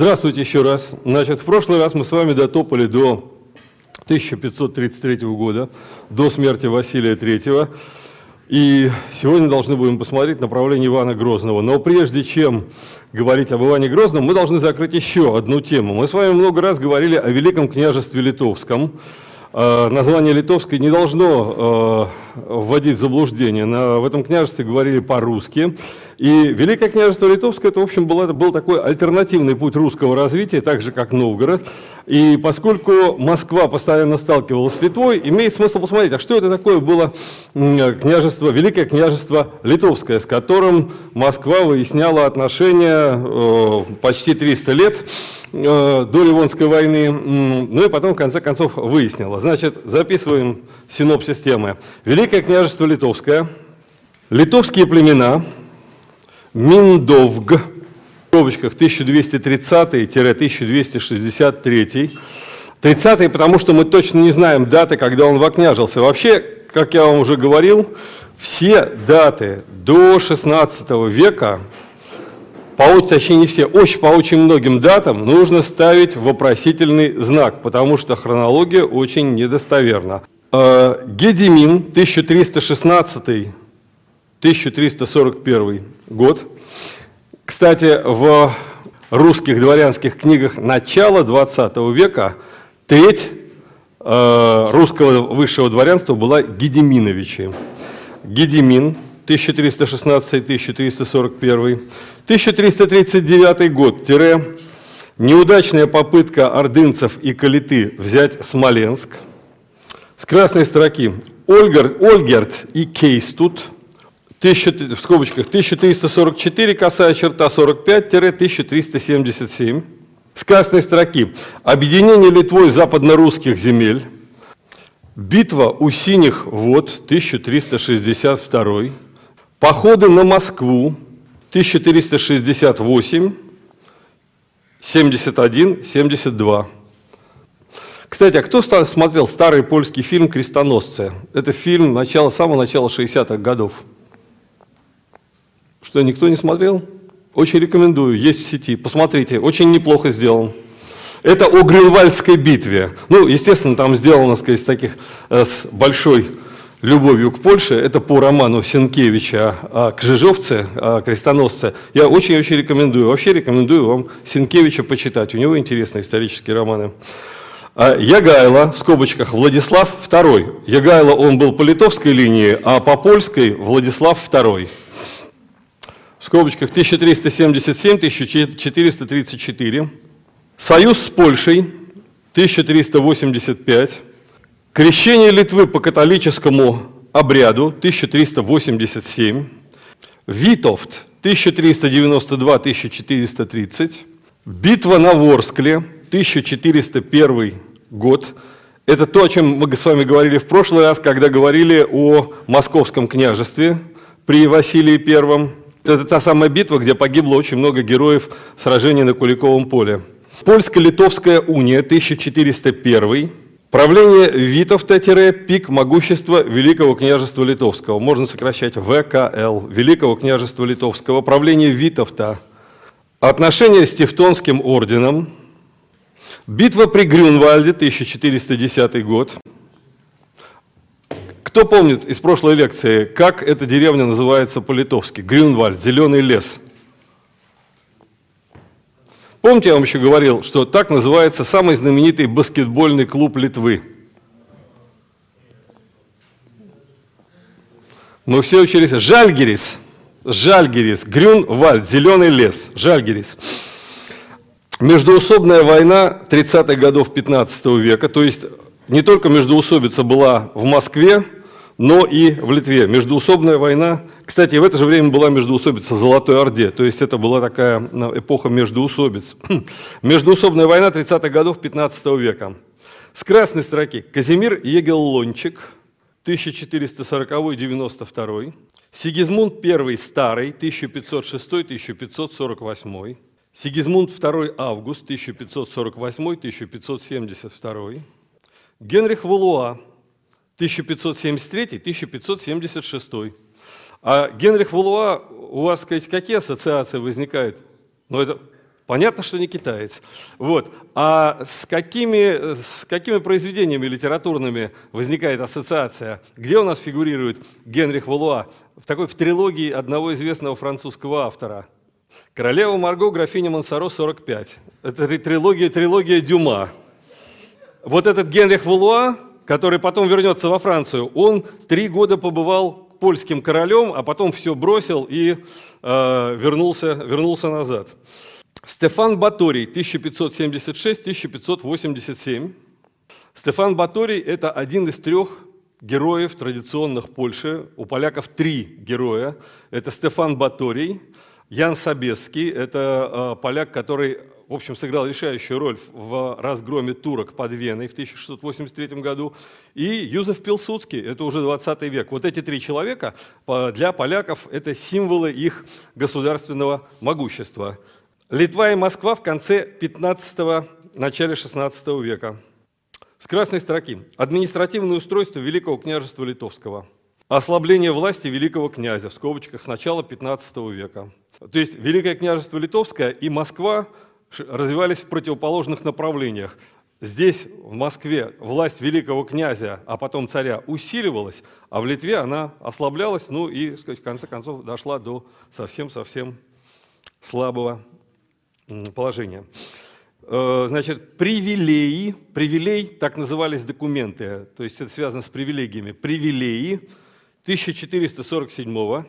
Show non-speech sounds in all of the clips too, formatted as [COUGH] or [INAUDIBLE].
Здравствуйте еще раз. Значит, в прошлый раз мы с вами дотопали до 1533 года, до смерти Василия III. И сегодня должны будем посмотреть направление Ивана Грозного. Но прежде чем говорить об Иване Грозном, мы должны закрыть еще одну тему. Мы с вами много раз говорили о Великом княжестве Литовском. Э, название литовское не должно э, вводить в заблуждение. В этом княжестве говорили по-русски. И Великое княжество Литовское, это, в общем, был, был такой альтернативный путь русского развития, так же, как Новгород. И поскольку Москва постоянно сталкивалась с Литвой, имеет смысл посмотреть, а что это такое было княжество, Великое княжество Литовское, с которым Москва выясняла отношения э, почти 300 лет. Э, до Ливонской войны, ну и потом, в конце концов, выяснила. Значит, записываем синопсис темы. Великое княжество Литовское, литовские племена, Миндовг, в скобочках 1230-1263, 30 потому что мы точно не знаем даты, когда он вокняжился. Вообще, как я вам уже говорил, все даты до 16 века, по, точнее не все, очень, по очень многим датам нужно ставить вопросительный знак, потому что хронология очень недостоверна. Э, Гедимин, 1316 1341 год. Кстати, в русских дворянских книгах начала XX века треть э, русского высшего дворянства была Гедеминовичи. Гедемин 1316-1341, 1339 год, тире, неудачная попытка ордынцев и калиты взять Смоленск. С красной строки Ольгер, Ольгерт и Кейстут – 1000, в скобочках 1344, косая черта 45-1377. С красной строки объединение Литвой западно-русских земель, битва у синих вод 1362, походы на Москву 1468, 71, 72. Кстати, а кто смотрел старый польский фильм «Крестоносцы»? Это фильм начала, самого начала 60-х годов. Что, никто не смотрел? Очень рекомендую, есть в сети. Посмотрите, очень неплохо сделан. Это о Грюнвальдской битве. Ну, естественно, там сделано, сказать, таких, э, с большой любовью к Польше, это по роману Сенкевича о Крыжовце, о крестоносце. Я очень-очень рекомендую. Вообще рекомендую вам Сенкевича почитать. У него интересные исторические романы. А Ягайло, в скобочках, Владислав II. Ягайло, он был по литовской линии, а по польской Владислав II. В скобочках 1377-1434. Союз с Польшей 1385. Крещение Литвы по католическому обряду 1387, Витовт 1392-1430, битва на Ворскле 1401 год. Это то, о чем мы с вами говорили в прошлый раз, когда говорили о Московском княжестве при Василии I. Это та самая битва, где погибло очень много героев сражений на Куликовом поле. Польско-Литовская уния 1401 Правление Витовта-пик могущества Великого княжества Литовского. Можно сокращать ВКЛ, Великого княжества Литовского. Правление Витовта. Отношения с Тевтонским орденом. Битва при Грюнвальде, 1410 год. Кто помнит из прошлой лекции, как эта деревня называется по-литовски? Грюнвальд, зеленый лес – Помните, я вам еще говорил, что так называется самый знаменитый баскетбольный клуб Литвы. Мы все учились. Жальгерис. Жальгерис. Грюнвальд. Зеленый лес. Жальгерис. Междуусобная война 30-х годов 15 века, то есть не только междуусобица была в Москве, но и в Литве. Междуусобная война, кстати, в это же время была междуусобица в Золотой Орде, то есть это была такая ну, эпоха междуусобиц. [CLEARS THROAT] Междуусобная война 30-х годов 15 века. С красной строки Казимир Егеллончик, 1440-92, Сигизмунд I Старый, 1506-1548, Сигизмунд II Август, 1548-1572, Генрих Валуа, 1573-1576. А Генрих Валуа, у вас, сказать, какие ассоциации возникают? Ну, это Понятно, что не китаец. Вот. А с какими, с какими произведениями литературными возникает ассоциация? Где у нас фигурирует Генрих Валуа? В такой в трилогии одного известного французского автора. «Королева Марго, графиня Монсоро, 45». Это трилогия, трилогия Дюма. Вот этот Генрих Валуа, который потом вернется во Францию, он три года побывал польским королем, а потом все бросил и э, вернулся, вернулся назад. Стефан Баторий, 1576-1587. Стефан Баторий – это один из трех героев традиционных Польши. У поляков три героя. Это Стефан Баторий, Ян Собесский – это э, поляк, который в общем, сыграл решающую роль в разгроме турок под Веной в 1683 году, и Юзеф Пилсудский, это уже 20 век. Вот эти три человека для поляков это символы их государственного могущества. Литва и Москва в конце 15-го, начале 16 века. С красной строки. Административное устройство Великого княжества Литовского. Ослабление власти великого князя, в скобочках, с начала 15 века. То есть Великое княжество Литовское и Москва развивались в противоположных направлениях. Здесь, в Москве, власть великого князя, а потом царя усиливалась, а в Литве она ослаблялась, ну и, сказать, в конце концов, дошла до совсем-совсем слабого положения. Э, значит, привилеи, привилей, так назывались документы, то есть это связано с привилегиями, привилеи 1447 -го.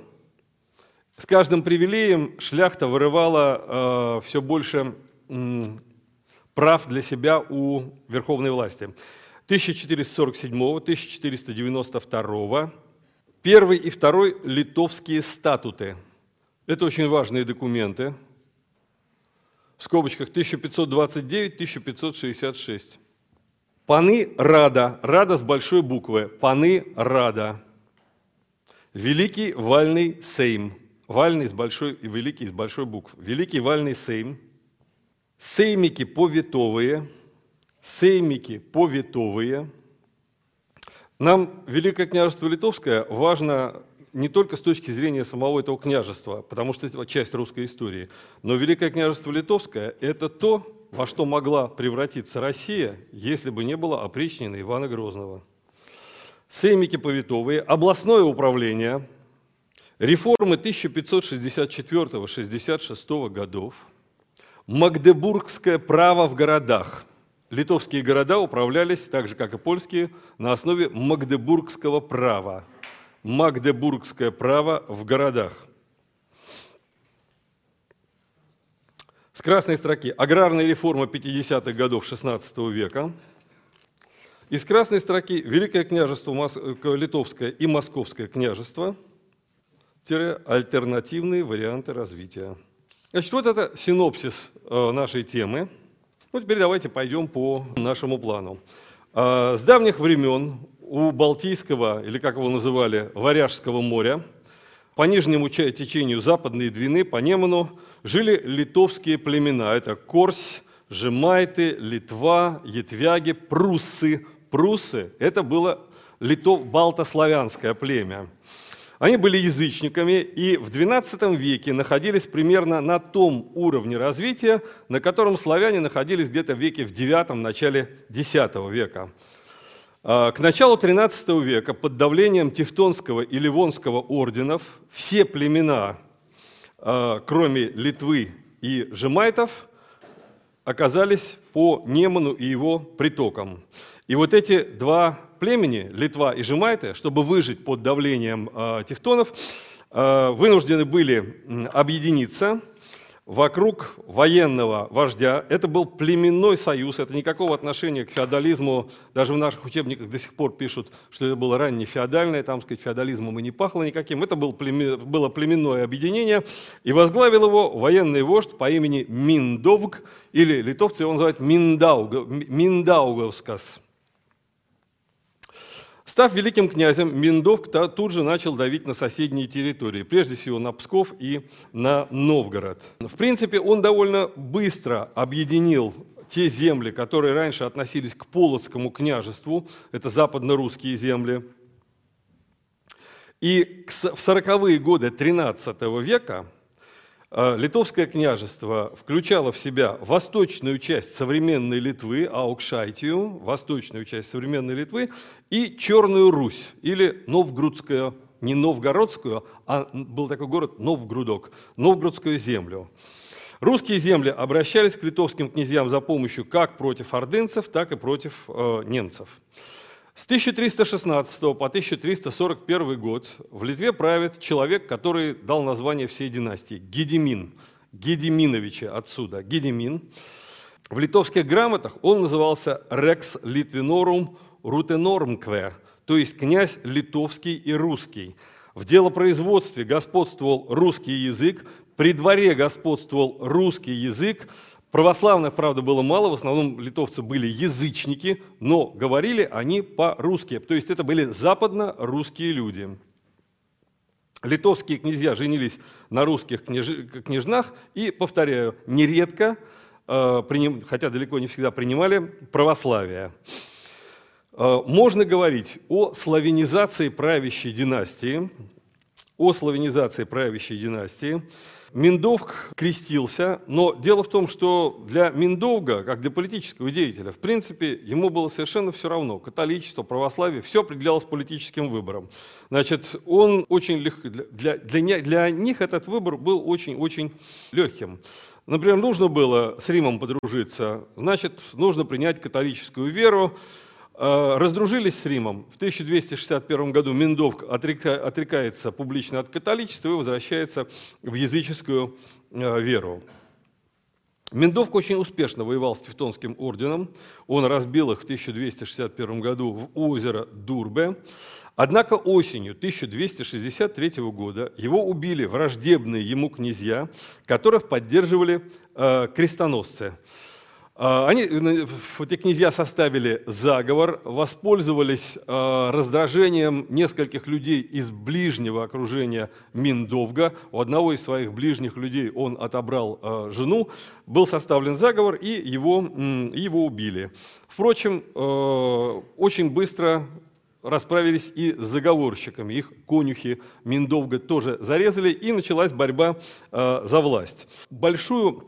С каждым привилеем шляхта вырывала э, все больше прав для себя у верховной власти. 1447-1492, первый и второй литовские статуты. Это очень важные документы. В скобочках 1529-1566. Паны Рада, Рада с большой буквы, Паны Рада. Великий Вальный Сейм, Вальный с большой и Великий с большой буквы. Великий Вальный Сейм – Сеймики повитовые, сеймики повитовые. Нам Великое княжество Литовское важно не только с точки зрения самого этого княжества, потому что это часть русской истории, но Великое княжество Литовское – это то, во что могла превратиться Россия, если бы не было опричнина Ивана Грозного. Сеймики повитовые, областное управление, реформы 1564-66 годов – Магдебургское право в городах. Литовские города управлялись, так же как и польские, на основе магдебургского права. Магдебургское право в городах. С красной строки аграрная реформа 50-х годов XVI века. Из красной строки Великое княжество Литовское и Московское княжество – альтернативные варианты развития. Значит, вот это синопсис э, нашей темы. Ну, теперь давайте пойдем по нашему плану. Э, с давних времен у Балтийского, или как его называли, Варяжского моря, по нижнему течению Западной Двины, по Неману, жили литовские племена. Это Корсь, Жемайты, Литва, Етвяги, Пруссы. Пруссы – это было литов-балтославянское племя. Они были язычниками и в XII веке находились примерно на том уровне развития, на котором славяне находились где-то в веке в IX, начале X века. А, к началу XIII века под давлением Тевтонского и Ливонского орденов все племена, а, кроме Литвы и Жемайтов, оказались по Неману и его притокам. И вот эти два племени, Литва и Жемайты, чтобы выжить под давлением э, тевтонов, э, вынуждены были объединиться вокруг военного вождя. Это был племенной союз, это никакого отношения к феодализму. Даже в наших учебниках до сих пор пишут, что это было ранее феодальное, там, сказать, феодализмом и не пахло никаким. Это был племен, было племенное объединение, и возглавил его военный вождь по имени Миндовг, или литовцы его называют Миндауг, Миндауговскас. Став великим князем, Миндов тут же начал давить на соседние территории, прежде всего на Псков и на Новгород. В принципе, он довольно быстро объединил те земли, которые раньше относились к Полоцкому княжеству, это западно-русские земли. И в 40-е годы XIII века Литовское княжество включало в себя восточную часть современной Литвы, Аукшайтию, восточную часть современной Литвы, и Черную Русь, или Новгородскую, не Новгородскую, а был такой город Новгрудок, Новгородскую землю. Русские земли обращались к литовским князьям за помощью как против ордынцев, так и против э, немцев. С 1316 по 1341 год в Литве правит человек, который дал название всей династии – Гедемин. Гедеминовича отсюда. Гедемин. В литовских грамотах он назывался «Рекс Литвинорум Рутенормкве», то есть князь литовский и русский. В делопроизводстве господствовал русский язык, при дворе господствовал русский язык, Православных, правда, было мало, в основном литовцы были язычники, но говорили они по-русски, то есть это были западно-русские люди. Литовские князья женились на русских княж... княжнах и, повторяю, нередко, э, хотя далеко не всегда принимали, православие. Э, можно говорить о славянизации правящей династии, о славянизации правящей династии. Миндовг крестился, но дело в том, что для Миндовга, как для политического деятеля, в принципе, ему было совершенно все равно. Католичество, православие, все определялось политическим выбором. Значит, он очень легко, для, для, для них этот выбор был очень-очень легким. Например, нужно было с Римом подружиться, значит, нужно принять католическую веру, раздружились с Римом. В 1261 году Миндовк отрекается публично от католичества и возвращается в языческую э, веру. Миндовк очень успешно воевал с Тевтонским орденом. Он разбил их в 1261 году в озеро Дурбе. Однако осенью 1263 года его убили враждебные ему князья, которых поддерживали э, крестоносцы. Они, э, эти князья составили заговор, воспользовались а, раздражением нескольких людей из ближнего окружения Миндовга. У одного из своих ближних людей он отобрал а, жену. Был составлен заговор, и его, его убили. Впрочем, очень быстро расправились и с заговорщиками. Их конюхи Миндовга тоже зарезали, и началась борьба за власть. Большую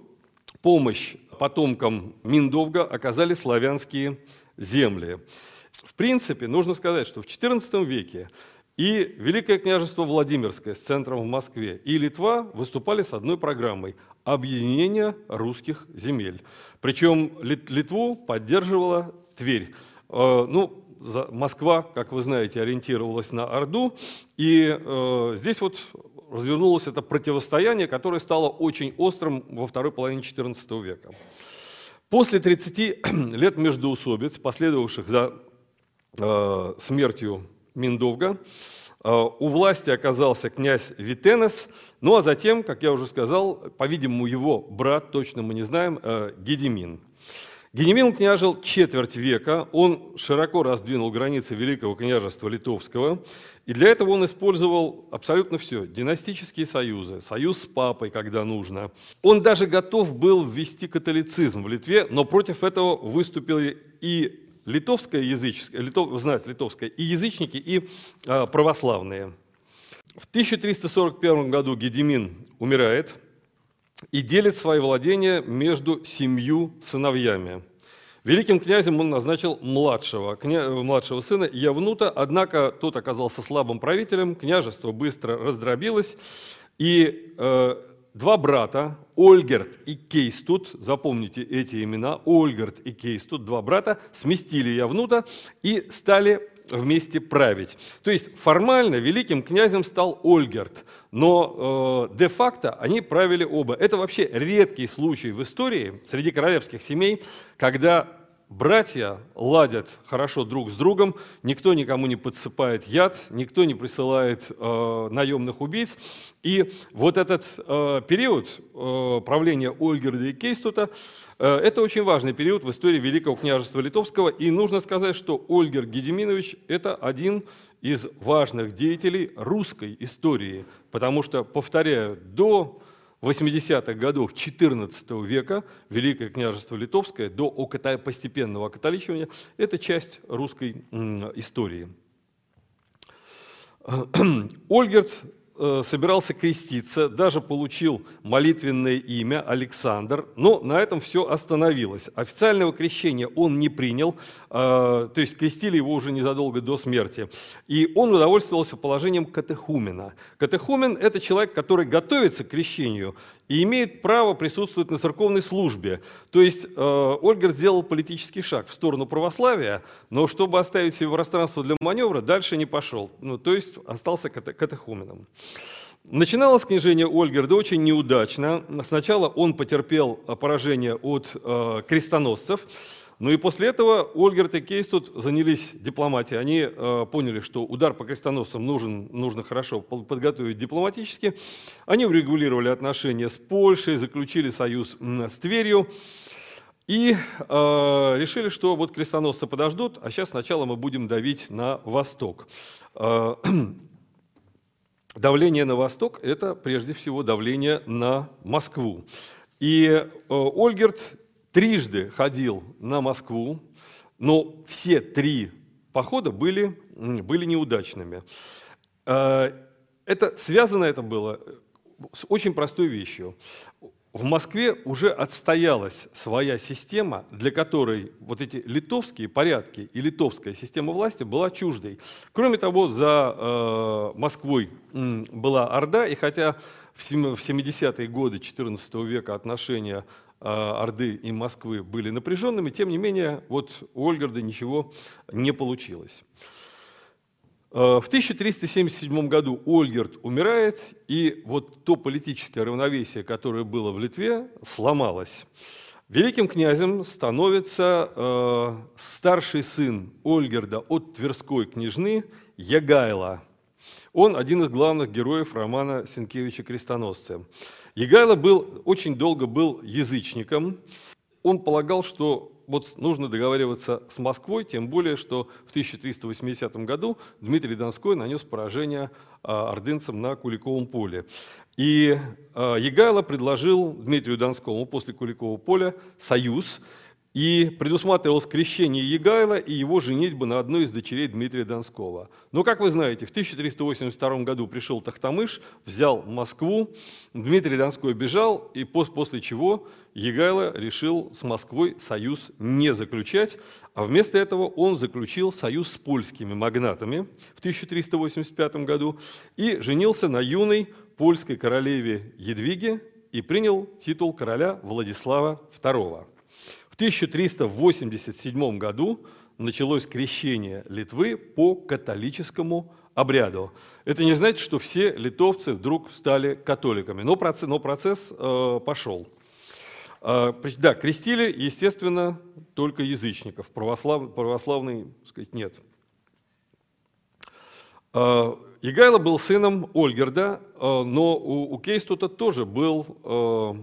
помощь потомкам Миндовга оказали славянские земли. В принципе, нужно сказать, что в XIV веке и Великое княжество Владимирское с центром в Москве, и Литва выступали с одной программой – объединение русских земель. Причем Литву поддерживала Тверь. Э, ну, Москва, как вы знаете, ориентировалась на Орду, и э, здесь вот развернулось это противостояние, которое стало очень острым во второй половине XIV века. После 30 [CLEARS THROAT] лет междоусобиц, последовавших за э, смертью Миндовга, э, у власти оказался князь Витенес, ну а затем, как я уже сказал, по-видимому, его брат, точно мы не знаем, э, Гедемин. Генемин княжил четверть века, он широко раздвинул границы Великого княжества Литовского, и для этого он использовал абсолютно все. Династические союзы, союз с папой, когда нужно. Он даже готов был ввести католицизм в Литве, но против этого выступили и литовское языческое, литов, вы знаете, литовское, и язычники, и э, православные. В 1341 году Гедемин умирает – и делит свои владения между семью сыновьями. Великим князем он назначил младшего, кня... младшего сына Явнута, однако тот оказался слабым правителем, княжество быстро раздробилось, и э, два брата, Ольгерт и Кейстут, запомните эти имена, Ольгерт и Кейстут, два брата, сместили Явнута и стали вместе править. То есть формально великим князем стал Ольгерт, но э, де-факто они правили оба. Это вообще редкий случай в истории среди королевских семей, когда братья ладят хорошо друг с другом, никто никому не подсыпает яд, никто не присылает э, наемных убийц. И вот этот э, период э, правления Ольгерда и Кейстута Э, это очень важный период в истории Великого княжества Литовского, и нужно сказать, что Ольгер Гедеминович – это один из важных деятелей русской истории, потому что, повторяю, до 80-х годов XIV века Великое княжество Литовское до постепенного окатоличивания – это часть русской истории. [CLEARS THROAT] Ольгерт собирался креститься, даже получил молитвенное имя Александр, но на этом все остановилось. Официального крещения он не принял, э, то есть крестили его уже незадолго до смерти. И он удовольствовался положением катехумена. Катехумен – это человек, который готовится к крещению и имеет право присутствовать на церковной службе. То есть э, Ольгер сделал политический шаг в сторону православия, но чтобы оставить себе пространство для маневра, дальше не пошел. Ну, то есть остался катехуменом. Начиналось княжение Ольгерда очень неудачно. Сначала он потерпел поражение от э, крестоносцев, ну и после этого Ольгерт и Кейс тут занялись дипломатией. Они э, поняли, что удар по крестоносцам нужен, нужно хорошо подготовить дипломатически. Они урегулировали отношения с Польшей, заключили союз с Тверью. И э, решили, что вот крестоносцы подождут, а сейчас сначала мы будем давить на восток. Э, [CLEARS THROAT] давление на восток – это прежде всего давление на Москву. И э, Ольгерт трижды ходил на Москву, но все три похода были, были неудачными. Э, это, связано это было с очень простой вещью. В Москве уже отстоялась своя система, для которой вот эти литовские порядки и литовская система власти была чуждой. Кроме того, за э, Москвой была Орда, и хотя в 70-е годы XIV века отношения Орды и Москвы были напряженными, тем не менее вот у Ольгарда ничего не получилось. А, в 1377 году Ольгерд умирает, и вот то политическое равновесие, которое было в Литве, сломалось. Великим князем становится э, старший сын Ольгерда от Тверской княжны Ягайла. Он один из главных героев романа Сенкевича «Крестоносцы». Егайло был, очень долго был язычником. Он полагал, что вот нужно договариваться с Москвой, тем более, что в 1380 году Дмитрий Донской нанес поражение а, ордынцам на Куликовом поле. И а, Егайло предложил Дмитрию Донскому после Куликового поля союз, и предусматривалось крещение Егайла и его женитьба на одной из дочерей Дмитрия Донского. Но, как вы знаете, в 1382 году пришел Тахтамыш, взял Москву, Дмитрий Донской бежал, и после чего Егайло решил с Москвой союз не заключать, а вместо этого он заключил союз с польскими магнатами в 1385 году и женился на юной польской королеве Едвиге и принял титул короля Владислава II. В 1387 году началось крещение Литвы по католическому обряду. Это не значит, что все литовцы вдруг стали католиками, но процесс, но процесс э, пошел. Э, да, крестили, естественно, только язычников, православ, православный, так сказать, нет. Э, Егайло был сыном Ольгерда, э, но у, у Кейстута тоже был э,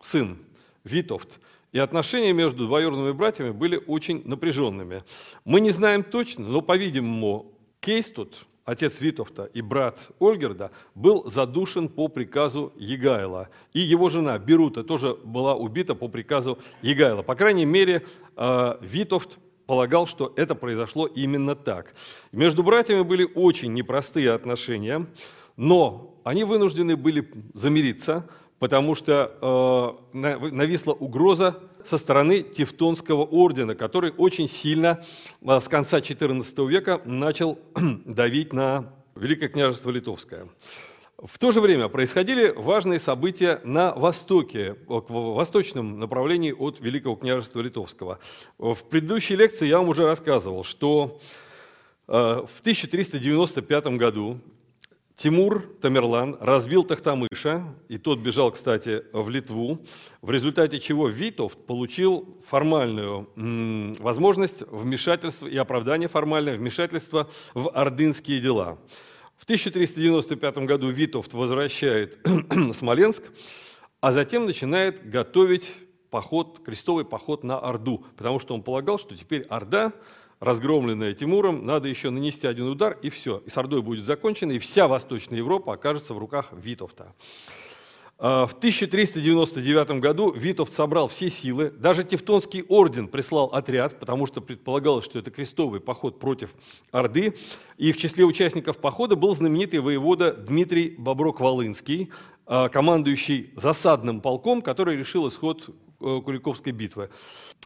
сын Витовт. И отношения между двоюродными братьями были очень напряженными. Мы не знаем точно, но, по-видимому, Кейстут, отец Витовта и брат Ольгерда, был задушен по приказу Егайла. И его жена Берута тоже была убита по приказу Егайла. По крайней мере, э, Витовт полагал, что это произошло именно так. Между братьями были очень непростые отношения, но они вынуждены были замириться, потому что э, нависла угроза со стороны Тевтонского ордена, который очень сильно э, с конца XIV века начал [CLEARS THROAT] давить на Великое княжество Литовское. В то же время происходили важные события на востоке, в восточном направлении от Великого княжества Литовского. В предыдущей лекции я вам уже рассказывал, что э, в 1395 году Тимур Тамерлан разбил Тахтамыша, и тот бежал, кстати, в Литву, в результате чего Витовт получил формальную возможность вмешательства и оправдание формальное вмешательства в ордынские дела. В 1395 году Витовт возвращает [CLEARS THROAT] Смоленск, а затем начинает готовить поход, крестовый поход на Орду, потому что он полагал, что теперь Орда разгромленная Тимуром, надо еще нанести один удар, и все. И с Ордой будет закончено, и вся Восточная Европа окажется в руках Витовта. А, в 1399 году Витовт собрал все силы, даже Тевтонский орден прислал отряд, потому что предполагалось, что это крестовый поход против Орды, и в числе участников похода был знаменитый воевода Дмитрий Боброк-Волынский, а, командующий засадным полком, который решил исход Куликовской битвы.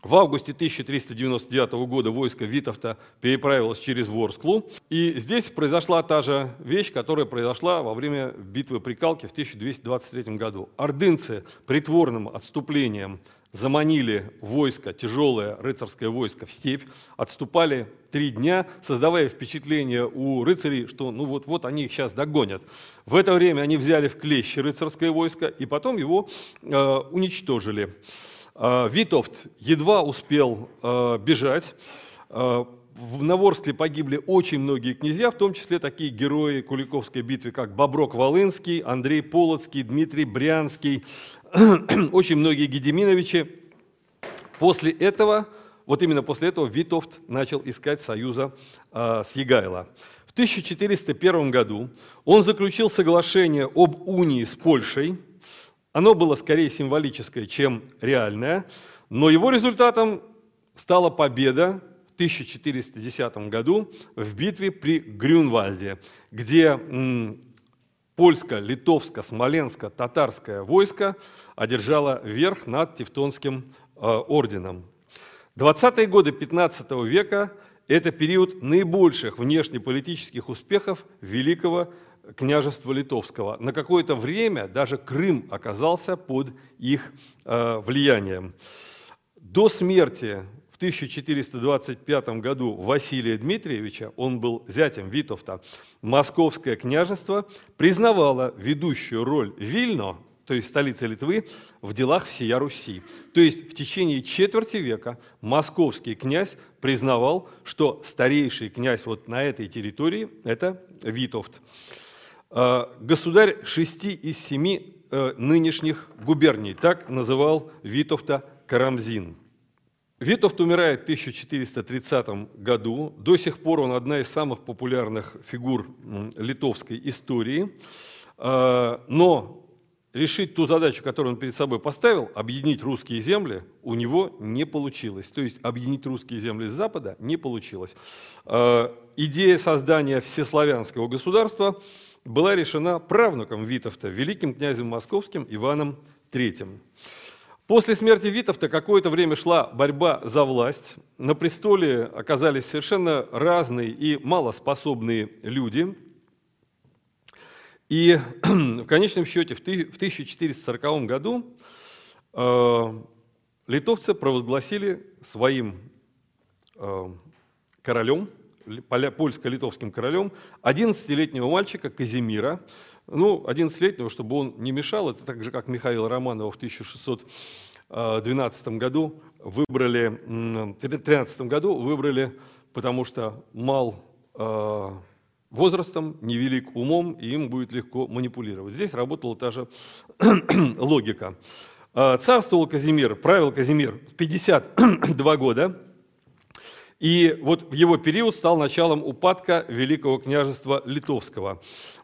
В августе 1399 года войско Витовта переправилось через Ворсклу. И здесь произошла та же вещь, которая произошла во время битвы при Калке в 1223 году. Ордынцы притворным отступлением заманили войско, тяжелое рыцарское войско в степь, отступали три дня, создавая впечатление у рыцарей, что ну вот-вот они их сейчас догонят. В это время они взяли в клещи рыцарское войско и потом его э, уничтожили. А, Витовт едва успел а, бежать. А, в Наворскле погибли очень многие князья, в том числе такие герои Куликовской битвы, как Боброк Волынский, Андрей Полоцкий, Дмитрий Брянский, [CLEARS THROAT] очень многие Гедеминовичи. После этого, вот именно после этого Витовт начал искать союза с Егайло. В 1401 году он заключил соглашение об унии с Польшей – оно было скорее символическое, чем реальное, но его результатом стала победа 1410 году в битве при Грюнвальде, где польско-литовско-смоленско-татарское войско одержало верх над Тевтонским э, орденом. 20-е годы 15 века – это период наибольших внешнеполитических успехов великого княжества Литовского. На какое-то время даже Крым оказался под их э, влиянием. До смерти 1425 году Василия Дмитриевича, он был зятем Витовта, Московское княжество признавало ведущую роль Вильно, то есть столицы Литвы, в делах всея Руси. То есть в течение четверти века московский князь признавал, что старейший князь вот на этой территории – это Витовт. А, государь шести из семи э, нынешних губерний, так называл Витовта Карамзин. Витовт умирает в 1430 году. До сих пор он одна из самых популярных фигур литовской истории. А, но решить ту задачу, которую он перед собой поставил, объединить русские земли, у него не получилось. То есть объединить русские земли с Запада не получилось. А, идея создания всеславянского государства – была решена правнуком Витовта, великим князем московским Иваном III. После смерти Витовта какое-то время шла борьба за власть. На престоле оказались совершенно разные и малоспособные люди. И [CLEARS THROAT] в конечном счете в 1440 году э, литовцы провозгласили своим э, королем польско-литовским королем 11-летнего мальчика Казимира, ну, 11-летнего, чтобы он не мешал, это так же, как Михаила Романова в 1612 году выбрали, в 13 году выбрали, потому что мал э, возрастом, невелик умом, и им будет легко манипулировать. Здесь работала та же [CLEARS THROAT] логика. Э, царствовал Казимир, правил Казимир 52 года, и вот в его период стал началом упадка Великого княжества Литовского.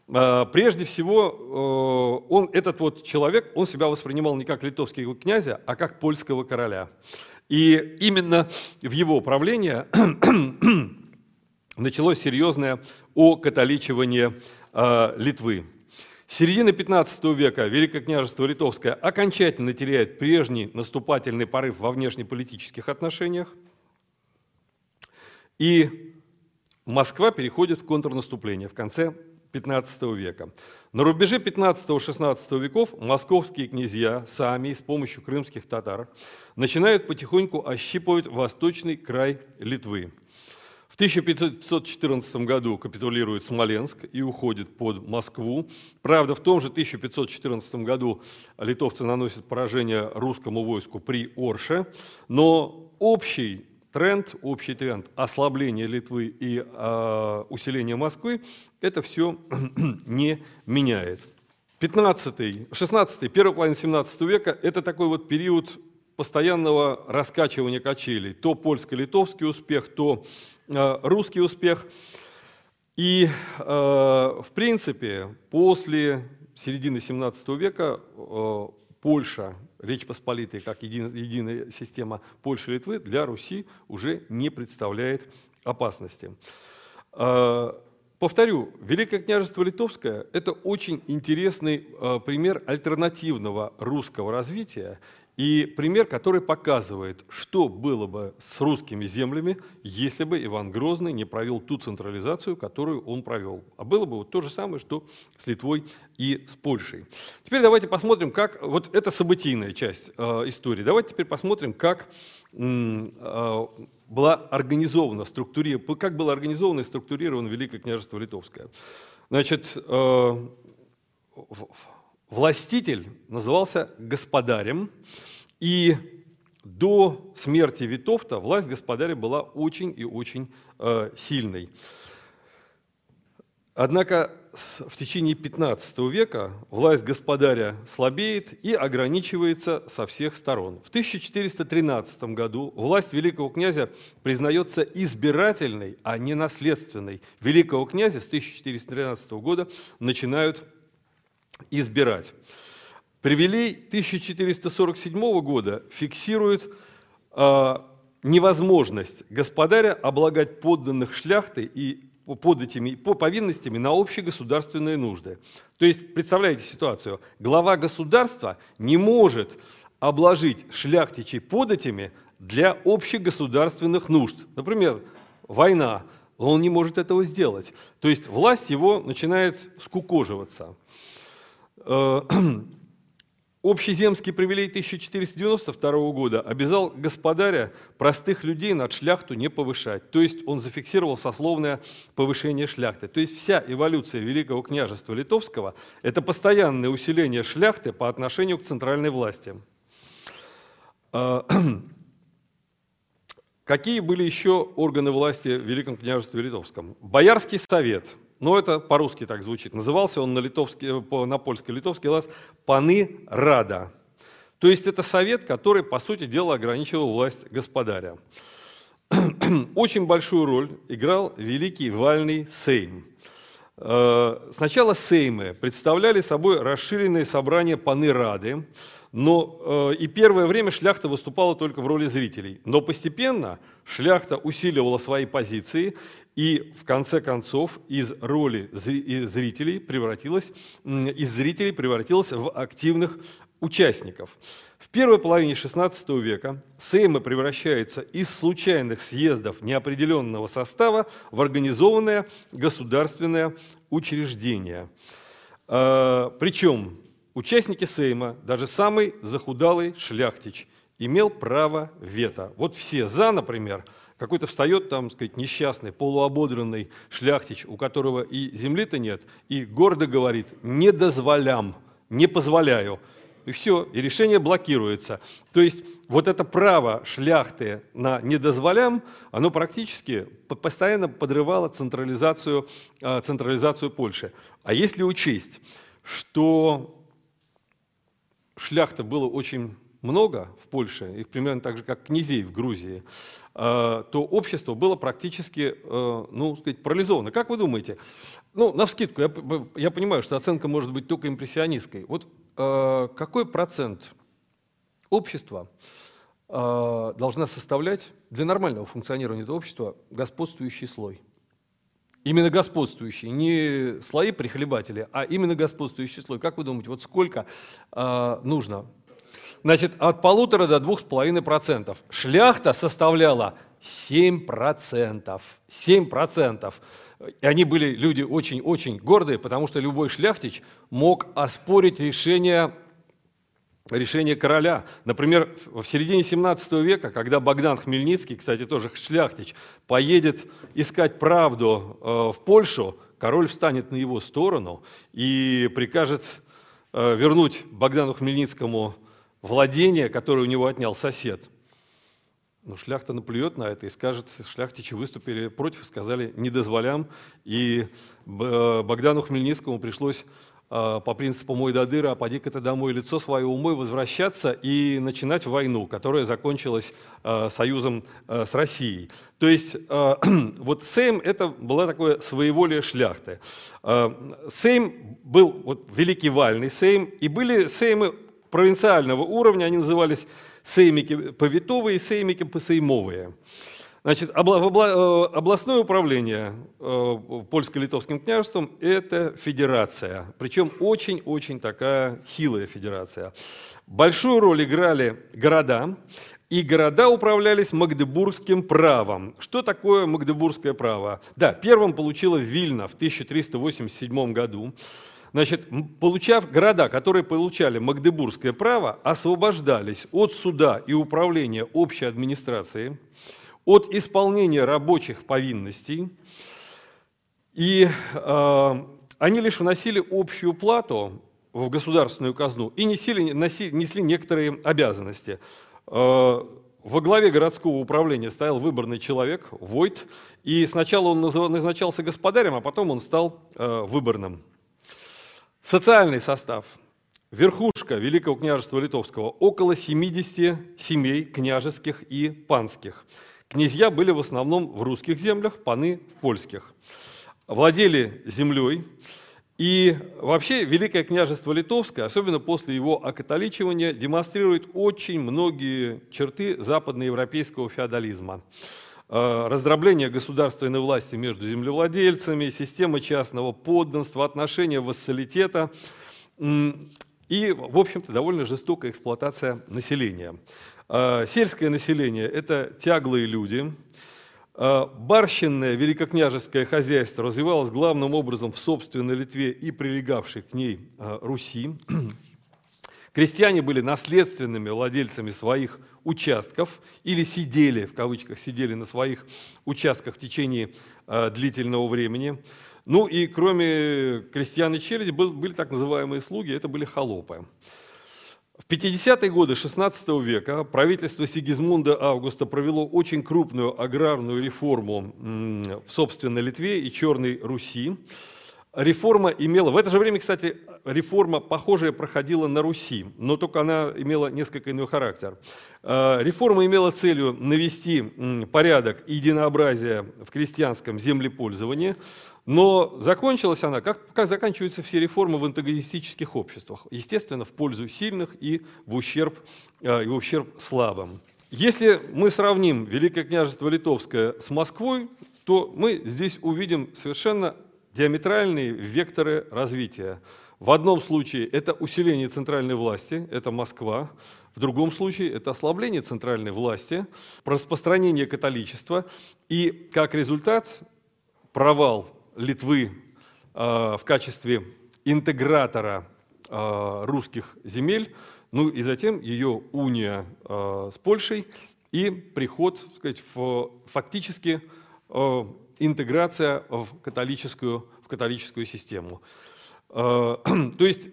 А, прежде всего, э, он, этот вот человек, он себя воспринимал не как литовского князя, а как польского короля. И именно в его правлении [CLEARS THROAT] началось серьезное окатоличивание э, Литвы. С середины 15 века Великое княжество Литовское окончательно теряет прежний наступательный порыв во внешнеполитических отношениях – и Москва переходит в контрнаступление в конце 15 века. На рубеже 15-16 веков московские князья сами с помощью крымских татар начинают потихоньку ощипывать восточный край Литвы. В 1514 году капитулирует Смоленск и уходит под Москву. Правда, в том же 1514 году литовцы наносят поражение русскому войску при Орше, но общий тренд, общий тренд ослабления Литвы и э, усиления Москвы, это все [CLEARS THROAT] не меняет. 15 16 первая половина 17 века – это такой вот период постоянного раскачивания качелей. То польско-литовский успех, то э, русский успех. И, э, в принципе, после середины 17 века э, Польша, Речь Посполитая, как един, единая система Польши и Литвы, для Руси уже не представляет опасности. Э, повторю, Великое княжество Литовское – это очень интересный э, пример альтернативного русского развития и пример, который показывает, что было бы с русскими землями, если бы Иван Грозный не провел ту централизацию, которую он провел. А было бы вот то же самое, что с Литвой и с Польшей. Теперь давайте посмотрим, как... Вот это событийная часть э, истории. Давайте теперь посмотрим, как э, была организована структуре, как было организовано и структурировано Великое княжество Литовское. Значит, э, властитель назывался господарем, и до смерти Витовта власть господаря была очень и очень э, сильной. Однако в течение 15 века власть господаря слабеет и ограничивается со всех сторон. В 1413 году власть великого князя признается избирательной, а не наследственной. Великого князя с 1413 года начинают избирать. Привилей 1447 года фиксирует э, невозможность господаря облагать подданных шляхты и под этими по повинностями на общегосударственные нужды. То есть, представляете ситуацию, глава государства не может обложить шляхтичей податями для общегосударственных нужд. Например, война, он не может этого сделать. То есть власть его начинает скукоживаться. [CLEARS THROAT] Общеземский привилей 1492 года обязал господаря простых людей над шляхту не повышать. То есть он зафиксировал сословное повышение шляхты. То есть вся эволюция Великого княжества Литовского – это постоянное усиление шляхты по отношению к центральной власти. Э, [CLEARS THROAT] какие были еще органы власти в Великом княжестве Литовском? Боярский совет – но это по-русски так звучит. Назывался он на, литовский, э, на польско-литовский лаз «Паны Рада». То есть это совет, который, по сути дела, ограничивал власть господаря. [CLEARS THROAT] Очень большую роль играл великий вальный сейм. Э, сначала сеймы представляли собой расширенные собрания паны Рады, но э, и первое время шляхта выступала только в роли зрителей. Но постепенно шляхта усиливала свои позиции и в конце концов из роли зрителей превратилась, из зрителей превратилась в активных участников. В первой половине XVI века сеймы превращаются из случайных съездов неопределенного состава в организованное государственное учреждение. А, Причем участники Сейма, даже самый захудалый шляхтич, имел право вето. Вот все «за», например, какой-то встает там, сказать, несчастный, полуободренный шляхтич, у которого и земли-то нет, и гордо говорит «не дозволям», «не позволяю». И все, и решение блокируется. То есть вот это право шляхты на «недозволям», оно практически постоянно подрывало централизацию, а, централизацию Польши. А если учесть, что шляхта было очень много в Польше, их примерно так же, как князей в Грузии, э, то общество было практически, э, ну, сказать, парализовано. Как вы думаете? Ну, на вскидку, я, я понимаю, что оценка может быть только импрессионистской. Вот э, какой процент общества должна составлять для нормального функционирования этого общества господствующий слой? Именно господствующий, не слои прихлебателей, а именно господствующий слой. Как вы думаете, вот сколько нужно Значит, от полутора до двух с половиной процентов. Шляхта составляла 7 процентов. 7 процентов. И они были люди очень-очень гордые, потому что любой шляхтич мог оспорить решение решение короля. Например, в середине 17 века, когда Богдан Хмельницкий, кстати, тоже шляхтич, поедет искать правду э, в Польшу, король встанет на его сторону и прикажет э, вернуть Богдану Хмельницкому владение, которое у него отнял сосед. Но шляхта наплюет на это и скажет, шляхтичи выступили против, сказали «не дозволям». И Богдану Хмельницкому пришлось по принципу «мой до дыра, а поди-ка ты домой, лицо свое умой», возвращаться и начинать войну, которая закончилась союзом с Россией. То есть [CLEARS THROAT] вот Сейм – это было такое своеволие шляхты. Сейм был вот великий вальный Сейм, и были Сеймы провинциального уровня, они назывались сеймики повитовые и сеймики посеймовые. Значит, э, областное управление э, польско-литовским княжеством – это федерация, причем очень-очень такая хилая федерация. Большую роль играли города, и города управлялись магдебургским правом. Что такое магдебургское право? Да, первым получила Вильна в 1387 году. Значит, получав города, которые получали магдебургское право, освобождались от суда и управления общей администрацией, от исполнения рабочих повинностей, и э, они лишь вносили общую плату в государственную казну и несли, несли некоторые обязанности. Э, во главе городского управления стоял выборный человек, Войт, и сначала он назначался господарем, а потом он стал э, выборным. Социальный состав. Верхушка Великого княжества Литовского – около 70 семей княжеских и панских. Князья были в основном в русских землях, паны в польских. Владели землей. И вообще Великое княжество Литовское, особенно после его окатоличивания, демонстрирует очень многие черты западноевропейского феодализма. Э, раздробление государственной власти между землевладельцами, система частного подданства, отношения вассалитета и, в общем-то, довольно жестокая эксплуатация населения. Э, сельское население – это тяглые люди. Э, барщинное великокняжеское хозяйство развивалось главным образом в собственной Литве и прилегавшей к ней Руси. Крестьяне были наследственными владельцами своих участков или сидели, в кавычках, сидели на своих участках в течение э, длительного времени. Ну и кроме крестьян и челяди были так называемые слуги, это были холопы. В 50-е годы XVI века правительство Сигизмунда Августа провело очень крупную аграрную реформу в собственной Литве и Черной Руси. Реформа имела, в это же время, кстати, реформа похожая проходила на Руси, но только она имела несколько иной характер. Э, реформа имела целью навести порядок и единообразие в крестьянском землепользовании, но закончилась она, как, как заканчиваются все реформы в антагонистических обществах, естественно, в пользу сильных и в ущерб, э, и в ущерб слабым. Если мы сравним Великое княжество Литовское с Москвой, то мы здесь увидим совершенно диаметральные векторы развития. В одном случае это усиление центральной власти, это Москва. В другом случае это ослабление центральной власти, распространение католичества и, как результат, провал Литвы э, в качестве интегратора э, русских земель, ну и затем ее уния э, с Польшей и приход, так сказать, в, фактически э, интеграция в католическую, в католическую систему. Э, [CLEARS THROAT] то есть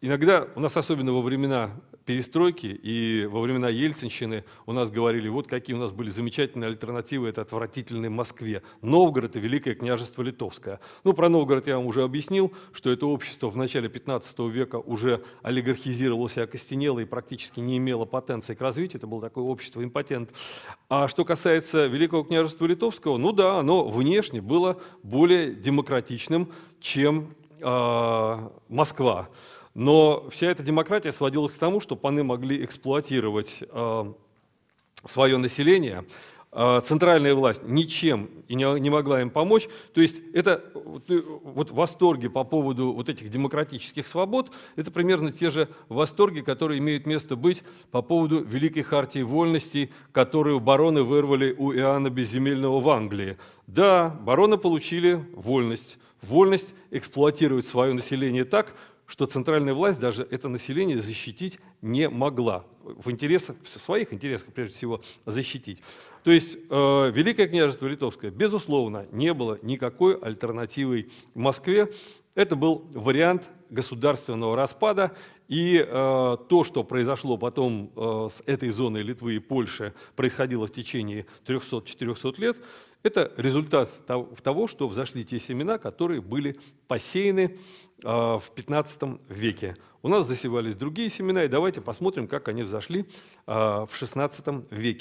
иногда у нас, особенно во времена перестройки и во времена Ельцинщины у нас говорили, вот какие у нас были замечательные альтернативы это отвратительной Москве. Новгород и Великое княжество Литовское. Ну, про Новгород я вам уже объяснил, что это общество в начале 15 века уже олигархизировалось и окостенело и практически не имело потенции к развитию. Это было такое общество импотент. А что касается Великого княжества Литовского, ну да, оно внешне было более демократичным, чем э, Москва. Но вся эта демократия сводилась к тому, что паны могли эксплуатировать э, свое население, э, центральная власть ничем и не, могла им помочь. То есть это вот восторги по поводу вот этих демократических свобод, это примерно те же восторги, которые имеют место быть по поводу Великой Хартии Вольностей, которую бароны вырвали у Иоанна Безземельного в Англии. Да, бароны получили вольность, вольность эксплуатировать свое население так, что центральная власть даже это население защитить не могла. В интересах, в своих интересах, прежде всего, защитить. То есть э, Великое княжество Литовское, безусловно, не было никакой альтернативой Москве. Это был вариант государственного распада, и э, то, что произошло потом э, с этой зоной Литвы и Польши, происходило в течение 300-400 лет, это результат того, что взошли те семена, которые были посеяны в 15 веке. У нас засевались другие семена, и давайте посмотрим, как они взошли э, в 16 веке.